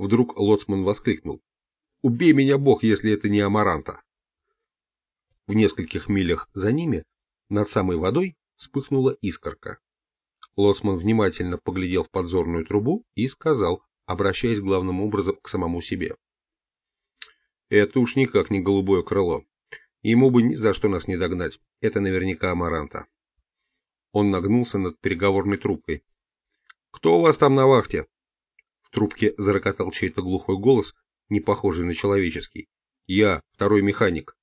Вдруг лоцман воскликнул. «Убей меня, Бог, если это не Амаранта!» В нескольких милях за ними, над самой водой, вспыхнула искорка. Лоцман внимательно поглядел в подзорную трубу и сказал, обращаясь главным образом к самому себе. «Это уж никак не голубое крыло. Ему бы ни за что нас не догнать. Это наверняка Амаранта». Он нагнулся над переговорной трубкой. «Кто у вас там на вахте?» Трубке зарокотал чей-то глухой голос, не похожий на человеческий. «Я, второй механик».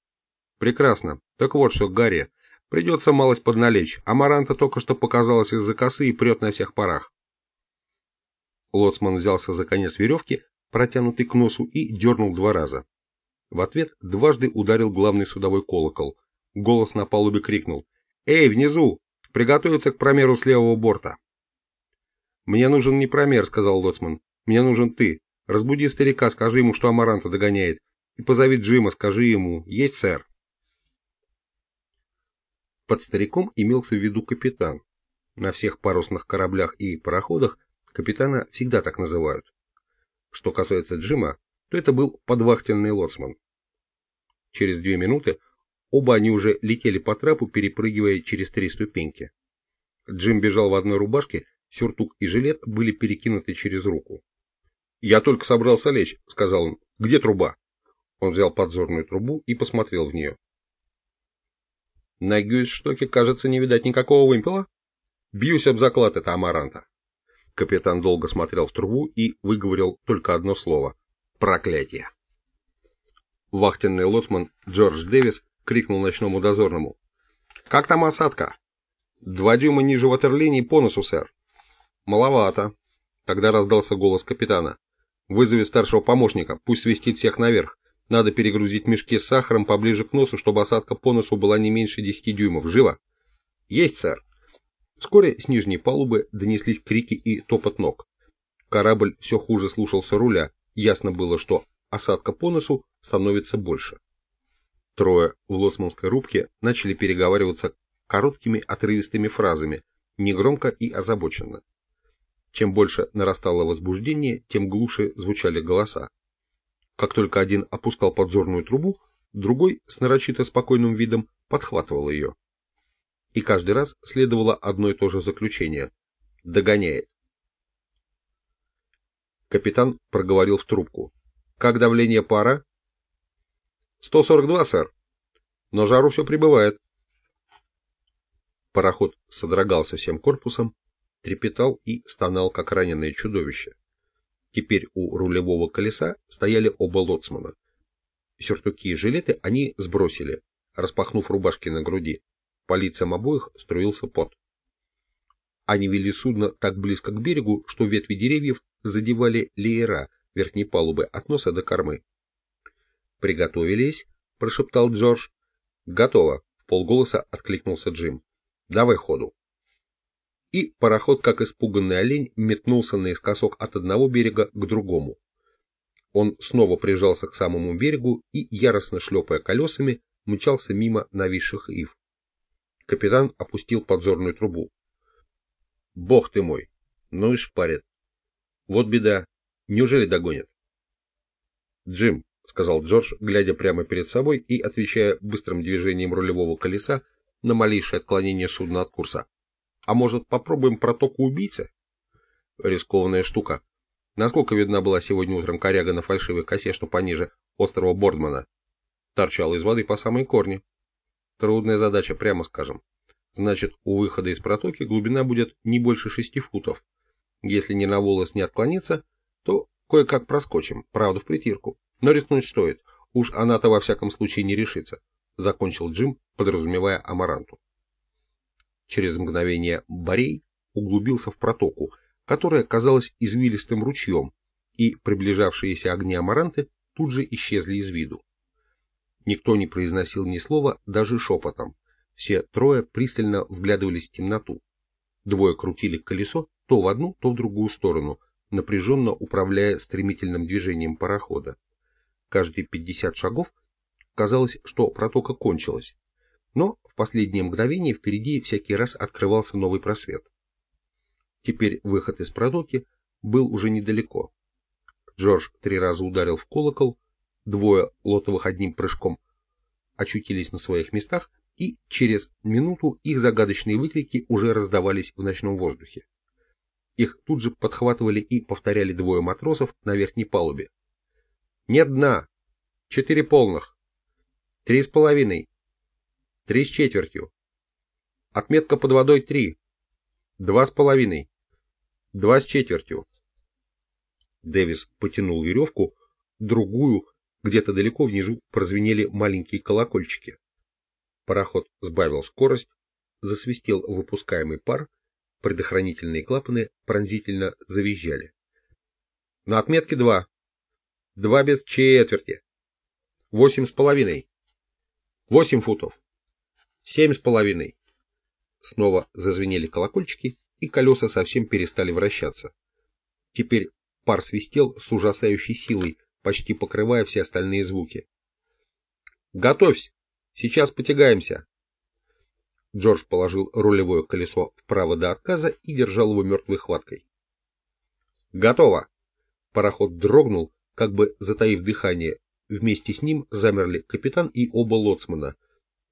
«Прекрасно. Так вот что, Гарри, придется малость подналечь. Амаранта только что показалась из-за косы и прет на всех парах». Лоцман взялся за конец веревки, протянутый к носу, и дернул два раза. В ответ дважды ударил главный судовой колокол. Голос на палубе крикнул. «Эй, внизу! Приготовиться к промеру с левого борта!» «Мне нужен не промер», — сказал Лоцман. «Мне нужен ты. Разбуди старика, скажи ему, что Амаранта догоняет. И позови Джима, скажи ему. Есть, сэр». Под стариком имелся в виду капитан. На всех парусных кораблях и пароходах капитана всегда так называют. Что касается Джима, то это был подвахтенный лоцман. Через две минуты оба они уже летели по трапу, перепрыгивая через три ступеньки. Джим бежал в одной рубашке, сюртук и жилет были перекинуты через руку. «Я только собрался лечь», — сказал он. «Где труба?» Он взял подзорную трубу и посмотрел в нее. На гюйсштоке, кажется, не видать никакого вымпела. Бьюсь об заклад, это амаранта. Капитан долго смотрел в трубу и выговорил только одно слово. Проклятие. Вахтенный лоцман Джордж Дэвис крикнул ночному дозорному. «Как там осадка?» «Два дюйма ниже ватерлинии по носу, сэр». «Маловато». Тогда раздался голос капитана. «Вызови старшего помощника, пусть свистит всех наверх. Надо перегрузить мешки с сахаром поближе к носу, чтобы осадка по носу была не меньше 10 дюймов. Живо? Есть, сэр. Вскоре с нижней палубы донеслись крики и топот ног. Корабль все хуже слушался руля. Ясно было, что осадка по носу становится больше. Трое в лоцманской рубке начали переговариваться короткими отрывистыми фразами, негромко и озабоченно. Чем больше нарастало возбуждение, тем глуше звучали голоса. Как только один опускал подзорную трубу, другой с нарочито спокойным видом подхватывал ее. И каждый раз следовало одно и то же заключение. Догоняет. Капитан проговорил в трубку. «Как давление пара?» «142, сэр. Но жару все прибывает». Пароход содрогался всем корпусом, трепетал и стонал, как раненое чудовище. Теперь у рулевого колеса стояли оба лоцмана. Сюртуки и жилеты они сбросили, распахнув рубашки на груди. По лицам обоих струился пот. Они вели судно так близко к берегу, что ветви деревьев задевали леера верхней палубы от носа до кормы. «Приготовились?» – прошептал Джордж. «Готово», – полголоса откликнулся Джим. «Давай ходу» и пароход, как испуганный олень, метнулся наискосок от одного берега к другому. Он снова прижался к самому берегу и, яростно шлепая колесами, мчался мимо нависших ив. Капитан опустил подзорную трубу. «Бог ты мой! Ну и шпарит! Вот беда! Неужели догонят?» «Джим», — сказал Джордж, глядя прямо перед собой и отвечая быстрым движением рулевого колеса на малейшее отклонение судна от курса. А может, попробуем протоку убийцы? Рискованная штука. Насколько видна была сегодня утром коряга на фальшивой косе, что пониже острова Бордмана? Торчала из воды по самой корни. Трудная задача, прямо скажем. Значит, у выхода из протоки глубина будет не больше шести футов. Если не на волос не отклониться, то кое-как проскочим, правда в притирку. Но рискнуть стоит. Уж она-то во всяком случае не решится. Закончил Джим, подразумевая Амаранту. Через мгновение Борей углубился в протоку, которая казалась извилистым ручьем, и приближавшиеся огни Амаранты тут же исчезли из виду. Никто не произносил ни слова, даже шепотом. Все трое пристально вглядывались в темноту. Двое крутили колесо то в одну, то в другую сторону, напряженно управляя стремительным движением парохода. Каждые 50 шагов казалось, что протока кончилась, но в последнее мгновение впереди всякий раз открывался новый просвет. Теперь выход из протоки был уже недалеко. Джордж три раза ударил в колокол, двое лотовых одним прыжком очутились на своих местах, и через минуту их загадочные выкрики уже раздавались в ночном воздухе. Их тут же подхватывали и повторяли двое матросов на верхней палубе. «Нет дна! Четыре полных! Три с половиной! Три с четвертью! Отметка под водой три! Два с половиной! Два с четвертью!» Дэвис потянул веревку, другую, где-то далеко внизу прозвенели маленькие колокольчики. Пароход сбавил скорость, засвистел выпускаемый пар, предохранительные клапаны пронзительно завизжали. На отметке два. Два без четверти. Восемь с половиной. Восемь футов. Семь с половиной. Снова зазвенели колокольчики, и колеса совсем перестали вращаться. Теперь пар свистел с ужасающей силой, почти покрывая все остальные звуки. «Готовься! Сейчас потягаемся!» Джордж положил рулевое колесо вправо до отказа и держал его мертвой хваткой. «Готово!» Пароход дрогнул, как бы затаив дыхание. Вместе с ним замерли капитан и оба лоцмана.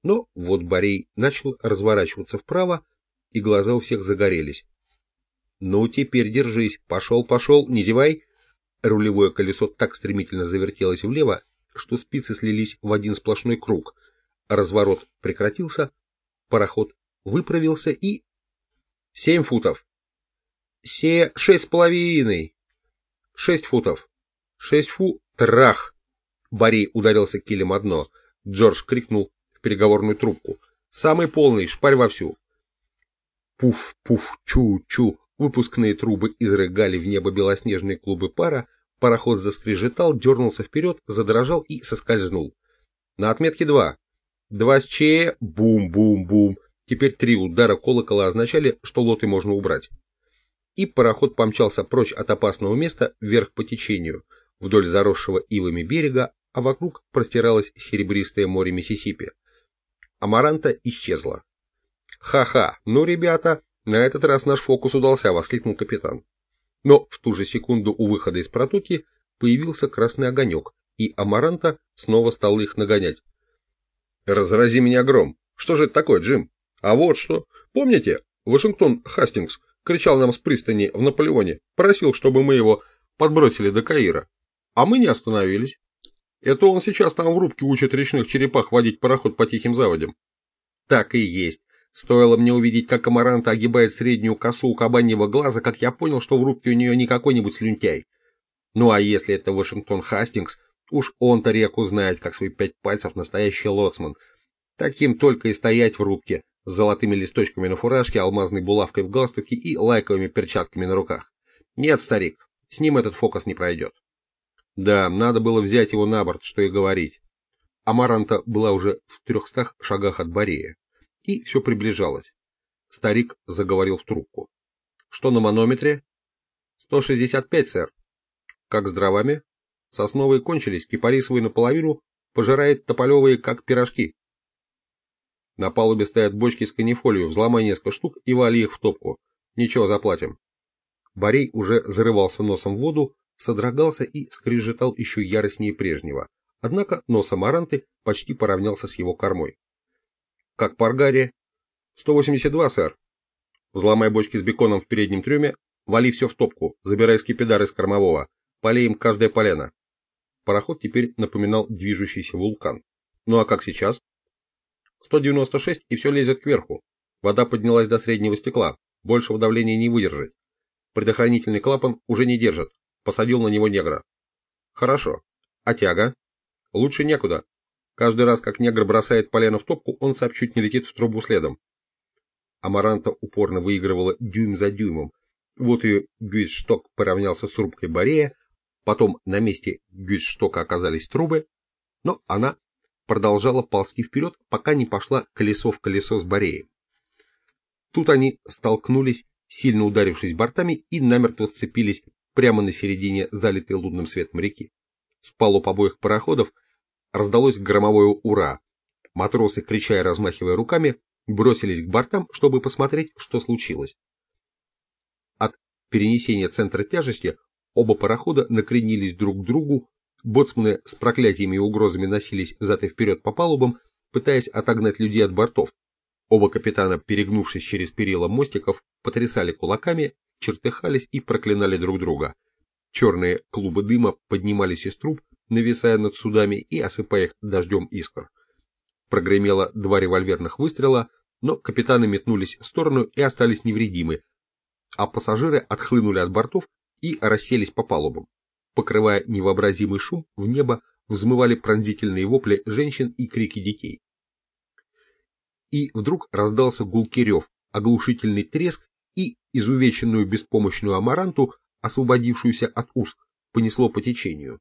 Но вот Борей начал разворачиваться вправо, и глаза у всех загорелись. «Ну, теперь держись. Пошел, пошел, не зевай!» Рулевое колесо так стремительно завертелось влево, что спицы слились в один сплошной круг. Разворот прекратился, пароход выправился и... Семь футов. Се шесть с половиной. Шесть футов. Шесть фу... Трах! Барри ударился килем одно. Джордж крикнул переговорную трубку. Самый полный, шпарь вовсю. Пуф, пуф, чу-чу. Выпускные трубы изрыгали в небо белоснежные клубы пара, пароход заскрежетал, дернулся вперед, задрожал и соскользнул. На отметке два. Два с че, бум-бум-бум. Теперь три удара колокола означали, что лоты можно убрать. И пароход помчался прочь от опасного места вверх по течению, вдоль заросшего ивами берега, а вокруг простиралось серебристое море Миссисипи. Амаранта исчезла. «Ха-ха, ну, ребята, «На этот раз наш фокус удался», — воскликнул капитан. Но в ту же секунду у выхода из протоки появился красный огонек, и Амаранта снова стал их нагонять. «Разрази меня гром! Что же это такое, Джим? А вот что! Помните, Вашингтон Хастингс кричал нам с пристани в Наполеоне, просил, чтобы мы его подбросили до Каира. А мы не остановились. Это он сейчас там в рубке учит речных черепах водить пароход по тихим заводям. Так и есть. Стоило мне увидеть, как Амаранта огибает среднюю косу у кабаньего глаза, как я понял, что в рубке у нее не какой-нибудь слюнтяй. Ну а если это Вашингтон Хастингс, уж он-то реку знает, как свои пять пальцев настоящий лоцман. Таким только и стоять в рубке, с золотыми листочками на фуражке, алмазной булавкой в галстуке и лайковыми перчатками на руках. Нет, старик, с ним этот фокус не пройдет. Да, надо было взять его на борт, что и говорить. Амаранта была уже в трехстах шагах от Борея и все приближалось. Старик заговорил в трубку. «Что на манометре?» «165, сэр». «Как с дровами?» «Сосновые кончились, кипарисовые наполовину, пожирает тополевые, как пирожки». На палубе стоят бочки с канифолью, взломай несколько штук и вали их в топку. Ничего, заплатим. Борей уже зарывался носом в воду, содрогался и скрежетал еще яростнее прежнего. Однако нос Амаранты почти поравнялся с его кормой. Как Паргари? 182, сэр. Взломай бочки с беконом в переднем трюме, вали все в топку, забирай скипидар из кормового, полеем каждое полено. Пароход теперь напоминал движущийся вулкан. Ну а как сейчас? 196 и все лезет кверху. Вода поднялась до среднего стекла, большего давления не выдержит. Предохранительный клапан уже не держит, посадил на него негра. Хорошо. А тяга? Лучше некуда, Каждый раз, как негр бросает полено в топку, он сам чуть не летит в трубу следом. Амаранта упорно выигрывала дюйм за дюймом. Вот ее гюйсшток поравнялся с рубкой Борея, потом на месте гюйсштока оказались трубы, но она продолжала ползти вперед, пока не пошла колесо в колесо с Бореем. Тут они столкнулись, сильно ударившись бортами, и намертво сцепились прямо на середине залитой лунным светом реки. С палуб обоих пароходов раздалось громовое «Ура!». Матросы, крича и размахивая руками, бросились к бортам, чтобы посмотреть, что случилось. От перенесения центра тяжести Оба парохода накренились друг к другу, боцманы с проклятиями и угрозами носились взад и вперед по палубам, пытаясь отогнать людей от бортов. Оба капитана, перегнувшись через перила мостиков, потрясали кулаками, чертыхались и проклинали друг друга. Черные клубы дыма поднимались из труб, нависая над судами и осыпая их дождем искр. Прогремело два револьверных выстрела, но капитаны метнулись в сторону и остались невредимы, а пассажиры отхлынули от бортов и расселись по палубам. Покрывая невообразимый шум, в небо взмывали пронзительные вопли женщин и крики детей. И вдруг раздался гулкий рев, оглушительный треск, изувеченную беспомощную амаранту, освободившуюся от уз, понесло по течению.